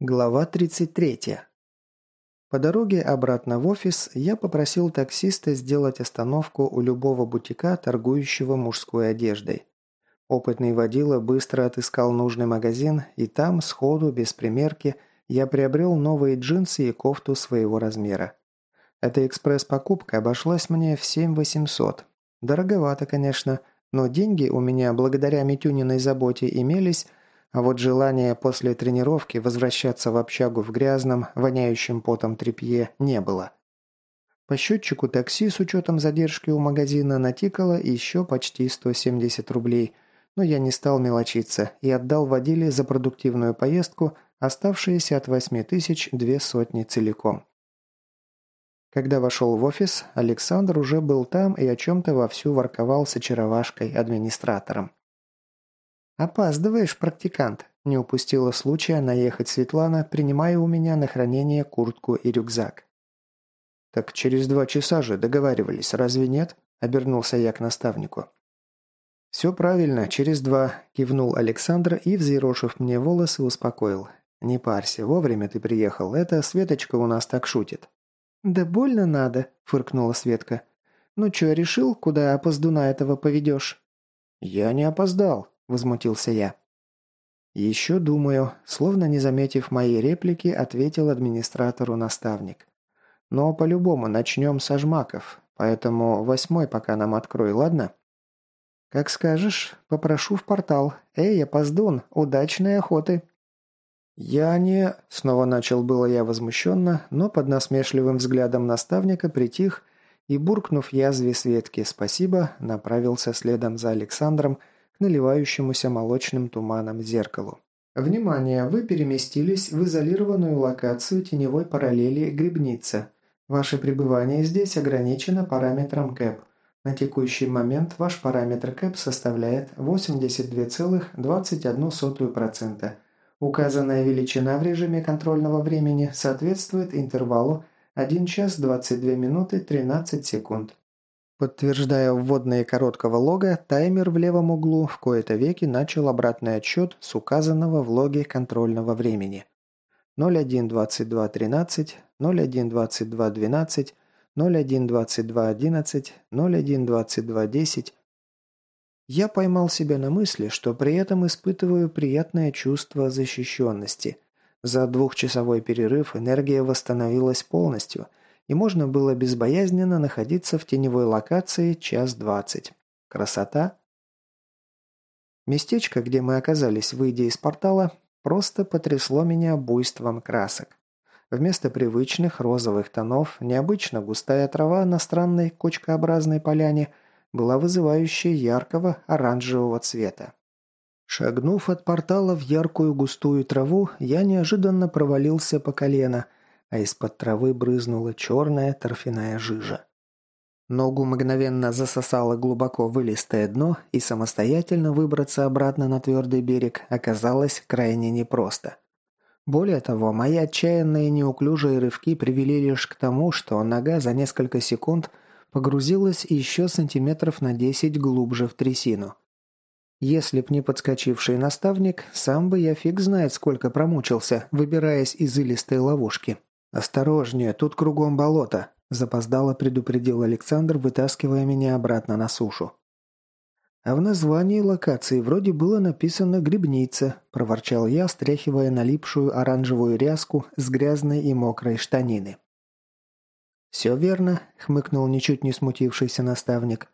Глава 33. По дороге обратно в офис я попросил таксиста сделать остановку у любого бутика, торгующего мужской одеждой. Опытный водила быстро отыскал нужный магазин, и там, сходу, без примерки, я приобрел новые джинсы и кофту своего размера. Эта экспресс-покупка обошлась мне в 7800. Дороговато, конечно, но деньги у меня, благодаря Митюниной заботе, имелись, а вот желания после тренировки возвращаться в общагу в грязном, воняющем потом тряпье не было. По счетчику такси с учетом задержки у магазина натикало еще почти 170 рублей, но я не стал мелочиться и отдал водиле за продуктивную поездку оставшиеся от 8 тысяч две сотни целиком. Когда вошел в офис, Александр уже был там и о чем-то вовсю ворковал с очаровашкой-администратором. «Опаздываешь, практикант», – не упустила случая наехать Светлана, принимая у меня на хранение куртку и рюкзак. «Так через два часа же договаривались, разве нет?» – обернулся я к наставнику. «Все правильно, через два», – кивнул Александр и, взъерошив мне волосы, успокоил. «Не парься, вовремя ты приехал, эта Светочка у нас так шутит». «Да больно надо», – фыркнула Светка. «Ну чё, решил, куда опоздуна этого поведешь?» «Я не опоздал», – возмутился я. «Еще думаю», словно не заметив моей реплики, ответил администратору наставник. «Но по-любому начнем с ажмаков, поэтому восьмой пока нам открой, ладно?» «Как скажешь, попрошу в портал. Эй, опоздун, удачной охоты!» «Я не...» – снова начал было я возмущенно, но под насмешливым взглядом наставника притих и, буркнув язве Светки «спасибо», направился следом за Александром – наливающемуся молочным туманом зеркалу. Внимание! Вы переместились в изолированную локацию теневой параллели Грибница. Ваше пребывание здесь ограничено параметром КЭП. На текущий момент ваш параметр КЭП составляет 82,21%. Указанная величина в режиме контрольного времени соответствует интервалу 1 час 22 минуты 13 секунд. Подтверждая вводные короткого лога, таймер в левом углу в кои-то веки начал обратный отсчет с указанного в логе контрольного времени. 01.22.13, 01.22.12, 01.22.11, 01.22.10. Я поймал себя на мысли, что при этом испытываю приятное чувство защищенности. За двухчасовой перерыв энергия восстановилась полностью – и можно было безбоязненно находиться в теневой локации час двадцать. Красота? Местечко, где мы оказались, выйдя из портала, просто потрясло меня буйством красок. Вместо привычных розовых тонов необычно густая трава на странной кочкообразной поляне была вызывающей яркого оранжевого цвета. Шагнув от портала в яркую густую траву, я неожиданно провалился по колено – а из-под травы брызнула черная торфяная жижа. Ногу мгновенно засосало глубоко вылистое дно, и самостоятельно выбраться обратно на твердый берег оказалось крайне непросто. Более того, мои отчаянные неуклюжие рывки привели лишь к тому, что нога за несколько секунд погрузилась еще сантиметров на 10 глубже в трясину. Если б не подскочивший наставник, сам бы я фиг знает сколько промучился, выбираясь из илистой ловушки. «Осторожнее, тут кругом болото», – запоздало предупредил Александр, вытаскивая меня обратно на сушу. «А в названии локации вроде было написано «Грибница», – проворчал я, стряхивая налипшую оранжевую ряску с грязной и мокрой штанины. «Все верно», – хмыкнул ничуть не смутившийся наставник.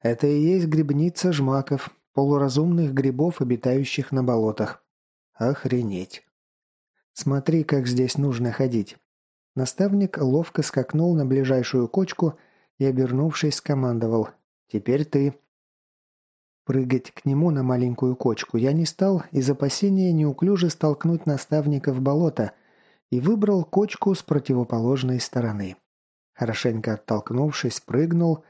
«Это и есть грибница жмаков, полуразумных грибов, обитающих на болотах. Охренеть!» «Смотри, как здесь нужно ходить. Наставник ловко скакнул на ближайшую кочку и, обернувшись, скомандовал «Теперь ты». Прыгать к нему на маленькую кочку я не стал из опасения неуклюже столкнуть наставника в болото и выбрал кочку с противоположной стороны. Хорошенько оттолкнувшись, прыгнул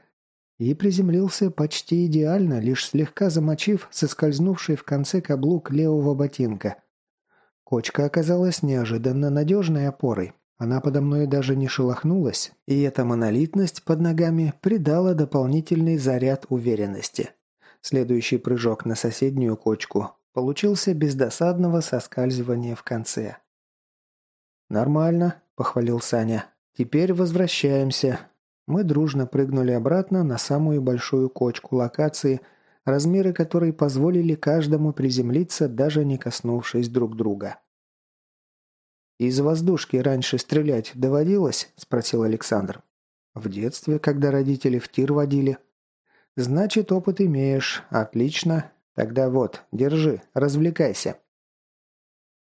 и приземлился почти идеально, лишь слегка замочив соскользнувший в конце каблук левого ботинка. Кочка оказалась неожиданно надежной опорой, она подо мной даже не шелохнулась, и эта монолитность под ногами придала дополнительный заряд уверенности. Следующий прыжок на соседнюю кочку получился без досадного соскальзывания в конце. «Нормально», – похвалил Саня. «Теперь возвращаемся». Мы дружно прыгнули обратно на самую большую кочку локации, размеры которой позволили каждому приземлиться, даже не коснувшись друг друга. «Из воздушки раньше стрелять доводилось?» – спросил Александр. «В детстве, когда родители в тир водили». «Значит, опыт имеешь. Отлично. Тогда вот, держи, развлекайся».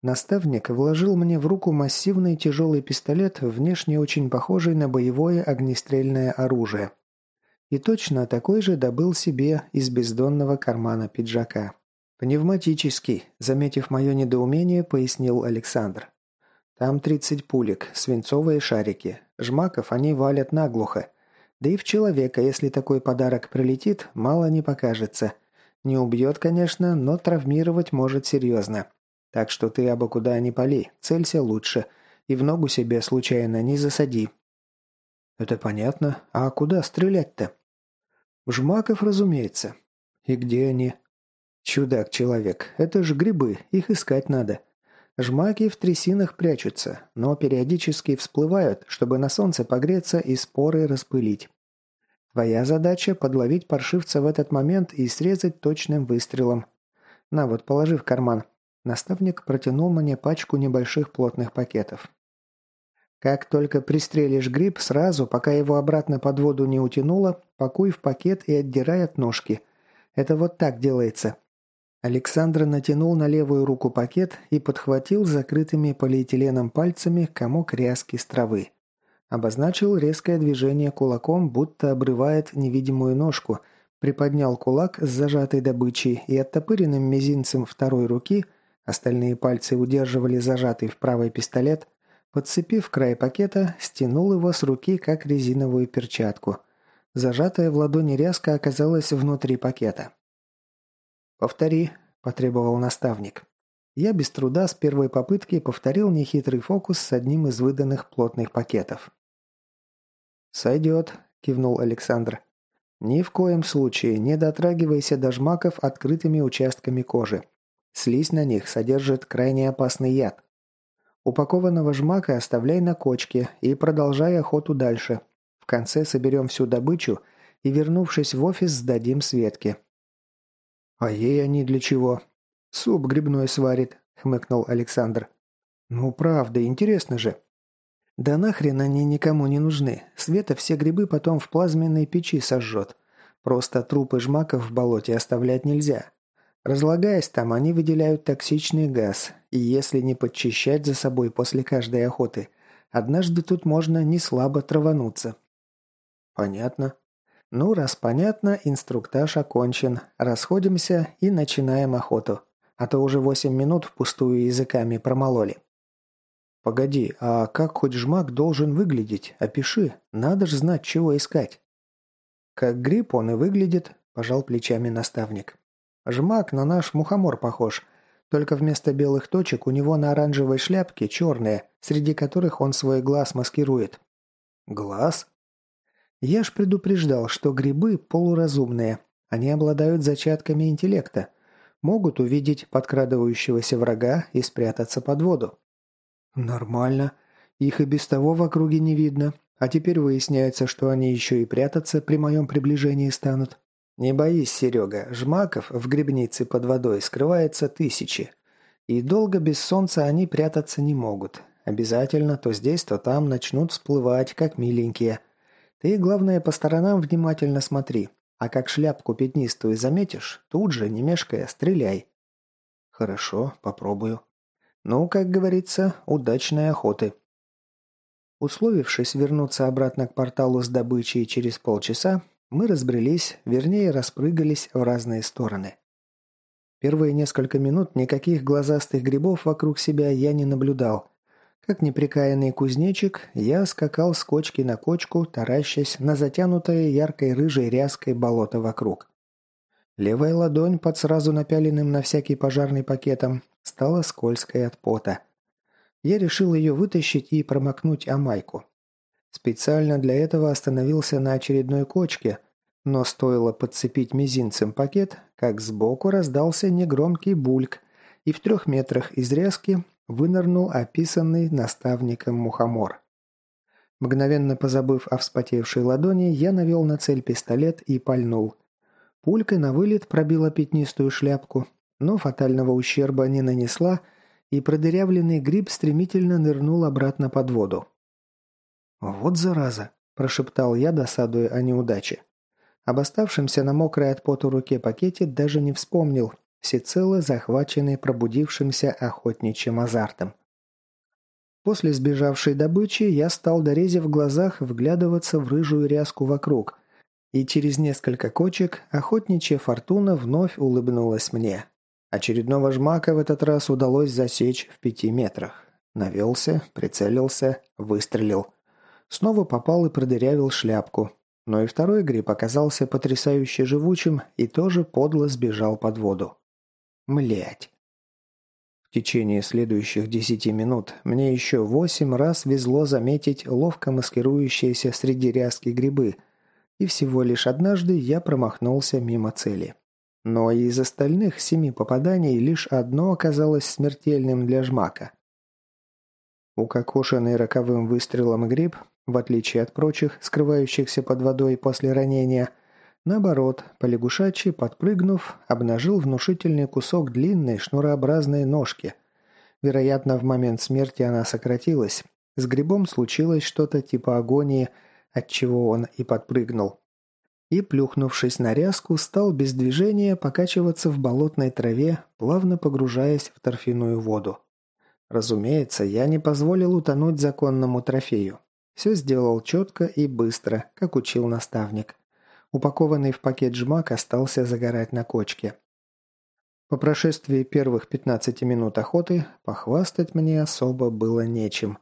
Наставник вложил мне в руку массивный тяжелый пистолет, внешне очень похожий на боевое огнестрельное оружие. И точно такой же добыл себе из бездонного кармана пиджака. «Пневматический», заметив мое недоумение, пояснил Александр. Там 30 пулек, свинцовые шарики. Жмаков они валят наглухо. Да и в человека, если такой подарок прилетит, мало не покажется. Не убьет, конечно, но травмировать может серьезно. Так что ты абы куда не пали, целься лучше. И в ногу себе случайно не засади. Это понятно. А куда стрелять-то? В жмаков, разумеется. И где они? Чудак-человек. Это ж грибы, их искать надо. Жмаки в трясинах прячутся, но периодически всплывают, чтобы на солнце погреться и споры распылить. Твоя задача – подловить паршивца в этот момент и срезать точным выстрелом. На вот, положи в карман. Наставник протянул мне пачку небольших плотных пакетов. Как только пристрелишь гриб, сразу, пока его обратно под воду не утянуло, пакуй в пакет и отдирай от ножки. Это вот так делается. Александр натянул на левую руку пакет и подхватил закрытыми полиэтиленом пальцами комок ряски с травы. Обозначил резкое движение кулаком, будто обрывает невидимую ножку, приподнял кулак с зажатой добычей и оттопыренным мизинцем второй руки, остальные пальцы удерживали зажатый в правый пистолет, подцепив край пакета, стянул его с руки, как резиновую перчатку. Зажатая в ладони ряска оказалась внутри пакета. «Повтори», – потребовал наставник. Я без труда с первой попытки повторил нехитрый фокус с одним из выданных плотных пакетов. «Сойдет», – кивнул Александр. «Ни в коем случае не дотрагивайся до жмаков открытыми участками кожи. Слизь на них содержит крайне опасный яд. Упакованного жмака оставляй на кочке и продолжай охоту дальше. В конце соберем всю добычу и, вернувшись в офис, сдадим Светке. «А ей они для чего?» «Суп грибной сварит», — хмыкнул Александр. «Ну, правда, интересно же». «Да нахрен они никому не нужны. Света все грибы потом в плазменной печи сожжет. Просто трупы жмаков в болоте оставлять нельзя. Разлагаясь там, они выделяют токсичный газ, и если не подчищать за собой после каждой охоты, однажды тут можно не слабо травануться». «Понятно», ну, раз понятно, инструктаж окончен. Расходимся и начинаем охоту. А то уже восемь минут впустую языками промололи. Погоди, а как хоть жмак должен выглядеть? Опиши. Надо ж знать, чего искать. Как гриб он и выглядит, пожал плечами наставник. Жмак на наш мухомор похож. Только вместо белых точек у него на оранжевой шляпке черные, среди которых он свой глаз маскирует. Глаз? Я ж предупреждал, что грибы полуразумные. Они обладают зачатками интеллекта. Могут увидеть подкрадывающегося врага и спрятаться под воду. Нормально. Их и без того в округе не видно. А теперь выясняется, что они еще и прятаться при моем приближении станут. Не боись, Серега, жмаков в грибнице под водой скрывается тысячи. И долго без солнца они прятаться не могут. Обязательно то здесь, то там начнут всплывать, как миленькие – ты, главное, по сторонам внимательно смотри, а как шляпку пятнистую заметишь, тут же, не мешкая, стреляй». «Хорошо, попробую». «Ну, как говорится, удачной охоты». Условившись вернуться обратно к порталу с добычей через полчаса, мы разбрелись, вернее, распрыгались в разные стороны. Первые несколько минут никаких глазастых грибов вокруг себя я не наблюдал, как неприкаянный кузнечик, я скакал с кочки на кочку, таращась на затянутое яркой рыжей ряской болото вокруг. Левая ладонь под сразу напяленным на всякий пожарный пакетом стала скользкой от пота. Я решил ее вытащить и промокнуть амайку. Специально для этого остановился на очередной кочке, но стоило подцепить мизинцем пакет, как сбоку раздался негромкий бульк, и в трех метрах из резки вынырнул описанный наставником мухомор. Мгновенно позабыв о вспотевшей ладони, я навел на цель пистолет и пальнул. Пулька на вылет пробила пятнистую шляпку, но фатального ущерба не нанесла, и продырявленный гриб стремительно нырнул обратно под воду. «Вот зараза!» – прошептал я, досадуя о неудаче. Об оставшемся на мокрой от пота руке пакете даже не вспомнил, всецело захваченный пробудившимся охотничьим азартом. После сбежавшей добычи я стал, дорезив в глазах, вглядываться в рыжую ряску вокруг, и через несколько кочек охотничья фортуна вновь улыбнулась мне. Очередного жмака в этот раз удалось засечь в пяти метрах. Навелся, прицелился, выстрелил. Снова попал и продырявил шляпку. Но и второй гриб оказался потрясающе живучим и тоже подло сбежал под воду. Млять. В течение следующих десяти минут мне еще восемь раз везло заметить ловко маскирующиеся среди ряски грибы, и всего лишь однажды я промахнулся мимо цели. Но из остальных семи попаданий лишь одно оказалось смертельным для жмака. Укокошенный роковым выстрелом гриб в отличие от прочих, скрывающихся под водой после ранения, наоборот, полягушачий, подпрыгнув, обнажил внушительный кусок длинной шнурообразной ножки. Вероятно, в момент смерти она сократилась. С грибом случилось что-то типа агонии, от чего он и подпрыгнул. И, плюхнувшись на ряску, стал без движения покачиваться в болотной траве, плавно погружаясь в торфяную воду. Разумеется, я не позволил утонуть законному трофею. Все сделал четко и быстро, как учил наставник. Упакованный в пакет жмак остался загорать на кочке. По прошествии первых 15 минут охоты похвастать мне особо было нечем.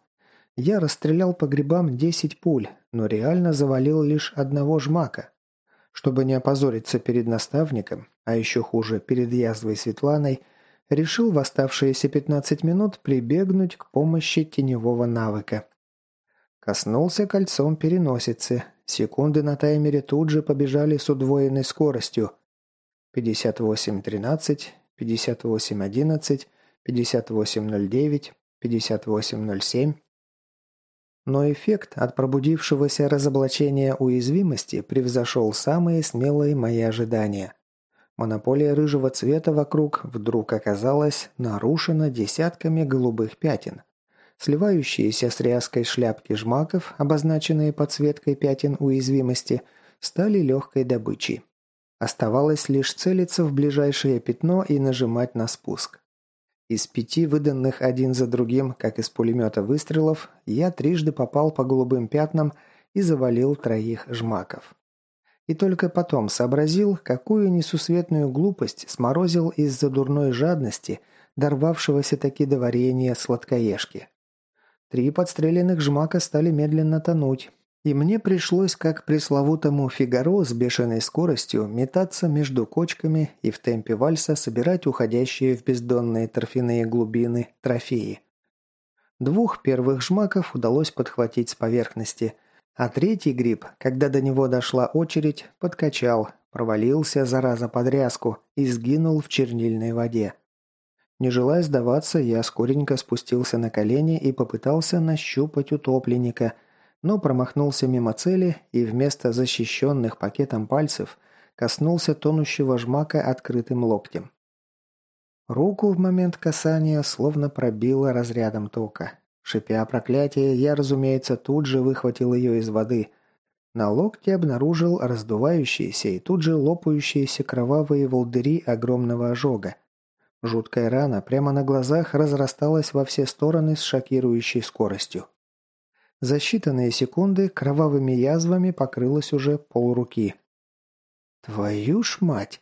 Я расстрелял по грибам 10 пуль, но реально завалил лишь одного жмака. Чтобы не опозориться перед наставником, а еще хуже перед язвой Светланой, решил в оставшиеся 15 минут прибегнуть к помощи теневого навыка. Коснулся кольцом переносицы. Секунды на таймере тут же побежали с удвоенной скоростью. 58.13, 58.11, 58.09, 58.07. Но эффект от пробудившегося разоблачения уязвимости превзошел самые смелые мои ожидания. Монополия рыжего цвета вокруг вдруг оказалась нарушена десятками голубых пятен. Сливающиеся с ряской шляпки жмаков, обозначенные подсветкой пятен уязвимости, стали легкой добычей. Оставалось лишь целиться в ближайшее пятно и нажимать на спуск. Из пяти выданных один за другим, как из пулемета выстрелов, я трижды попал по голубым пятнам и завалил троих жмаков. И только потом сообразил, какую несусветную глупость сморозил из-за дурной жадности, дорвавшегося таки до варенья сладкоежки. Три подстреленных жмака стали медленно тонуть, и мне пришлось, как пресловутому Фигаро с бешеной скоростью, метаться между кочками и в темпе вальса собирать уходящие в бездонные торфяные глубины трофеи. Двух первых жмаков удалось подхватить с поверхности, а третий гриб, когда до него дошла очередь, подкачал, провалился, зараза, под ряску и сгинул в чернильной воде. Не желая сдаваться, я скоренько спустился на колени и попытался нащупать утопленника, но промахнулся мимо цели и вместо защищенных пакетом пальцев коснулся тонущего жмака открытым локтем. Руку в момент касания словно пробило разрядом тока. Шипя проклятие, я, разумеется, тут же выхватил ее из воды. На локте обнаружил раздувающиеся и тут же лопающиеся кровавые волдыри огромного ожога. Жуткая рана прямо на глазах разрасталась во все стороны с шокирующей скоростью. За считанные секунды кровавыми язвами покрылась уже полруки. «Твою ж мать!»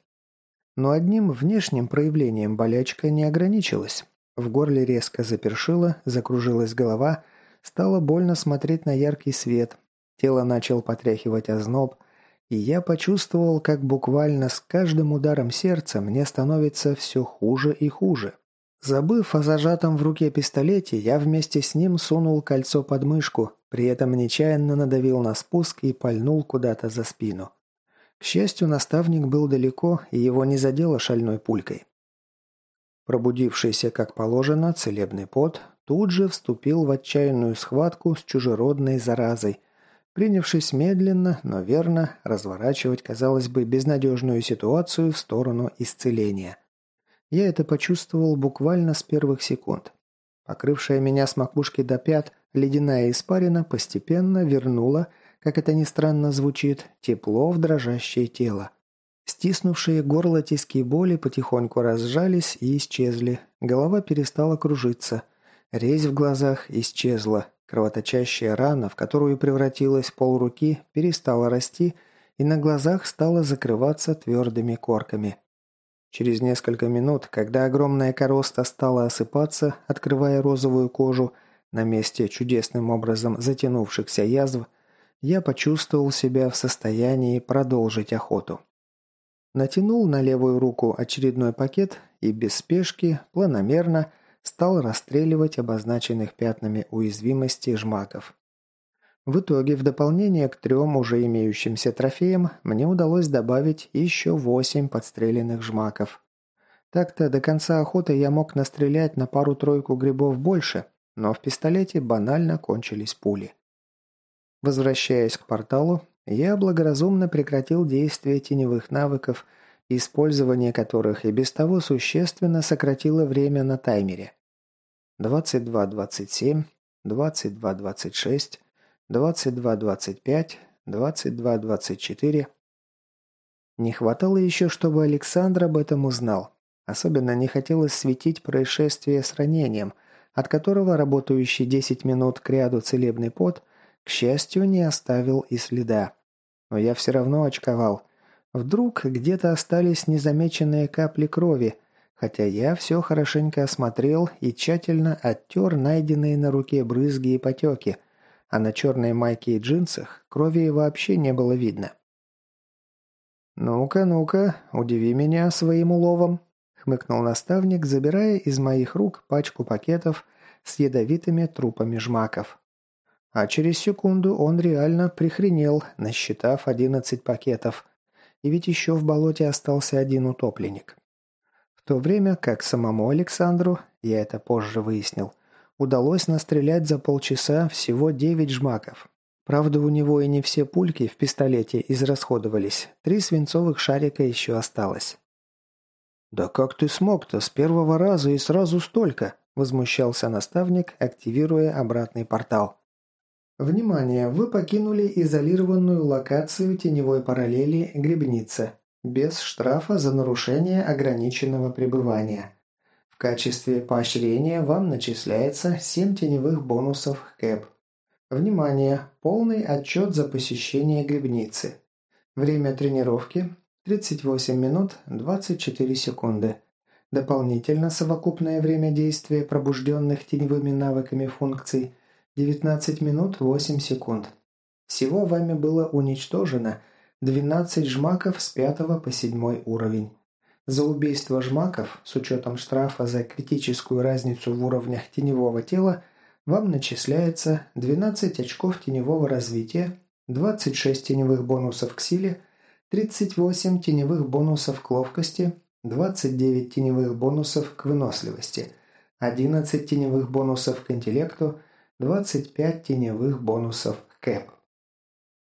Но одним внешним проявлением болячка не ограничилась. В горле резко запершило, закружилась голова, стало больно смотреть на яркий свет, тело начал потряхивать озноб – и я почувствовал, как буквально с каждым ударом сердца мне становится все хуже и хуже. Забыв о зажатом в руке пистолете, я вместе с ним сунул кольцо под мышку, при этом нечаянно надавил на спуск и пальнул куда-то за спину. К счастью, наставник был далеко, и его не задело шальной пулькой. Пробудившийся, как положено, целебный пот тут же вступил в отчаянную схватку с чужеродной заразой, принявшись медленно, но верно разворачивать, казалось бы, безнадежную ситуацию в сторону исцеления. Я это почувствовал буквально с первых секунд. Покрывшая меня с макушки до пят ледяная испарина постепенно вернула, как это ни странно звучит, тепло в дрожащее тело. Стиснувшие горло тиски боли потихоньку разжались и исчезли. Голова перестала кружиться. Резь в глазах исчезла. Кровоточащая рана, в которую превратилась полруки, перестала расти и на глазах стала закрываться твердыми корками. Через несколько минут, когда огромная короста стала осыпаться, открывая розовую кожу, на месте чудесным образом затянувшихся язв, я почувствовал себя в состоянии продолжить охоту. Натянул на левую руку очередной пакет и без спешки, планомерно, стал расстреливать обозначенных пятнами уязвимости жмаков. В итоге, в дополнение к трем уже имеющимся трофеям, мне удалось добавить еще восемь подстреленных жмаков. Так-то до конца охоты я мог настрелять на пару-тройку грибов больше, но в пистолете банально кончились пули. Возвращаясь к порталу, я благоразумно прекратил действие теневых навыков, использование которых и без того существенно сократило время на таймере. 22.27, 22.26, 22.25, 22.24. Не хватало еще, чтобы Александр об этом узнал. Особенно не хотелось светить происшествие с ранением, от которого работающий 10 минут к ряду целебный пот к счастью, не оставил и следа. Но я все равно очковал. Вдруг где-то остались незамеченные капли крови, хотя я все хорошенько осмотрел и тщательно оттер найденные на руке брызги и потеки, а на черной майке и джинсах крови вообще не было видно. «Ну-ка, ну-ка, удиви меня своим уловом», — хмыкнул наставник, забирая из моих рук пачку пакетов с ядовитыми трупами жмаков. А через секунду он реально прихренел, насчитав 11 пакетов. И ведь еще в болоте остался один утопленник. В то время как самому Александру, я это позже выяснил, удалось настрелять за полчаса всего 9 жмаков. Правда, у него и не все пульки в пистолете израсходовались. Три свинцовых шарика еще осталось. «Да как ты смог-то с первого раза и сразу столько?» – возмущался наставник, активируя обратный портал. Внимание! Вы покинули изолированную локацию теневой параллели Гребница без штрафа за нарушение ограниченного пребывания. В качестве поощрения вам начисляется 7 теневых бонусов КЭП. Внимание! Полный отчет за посещение грибницы. Время тренировки 38 минут 24 секунды. Дополнительно совокупное время действия пробужденных теневыми навыками функций 19 минут 8 секунд. Всего вами было уничтожено 12 жмаков с 5 по 7 уровень. За убийство жмаков, с учетом штрафа за критическую разницу в уровнях теневого тела, вам начисляется 12 очков теневого развития, 26 теневых бонусов к силе, 38 теневых бонусов к ловкости, 29 теневых бонусов к выносливости, 11 теневых бонусов к интеллекту – 25 теневых бонусов КЭП.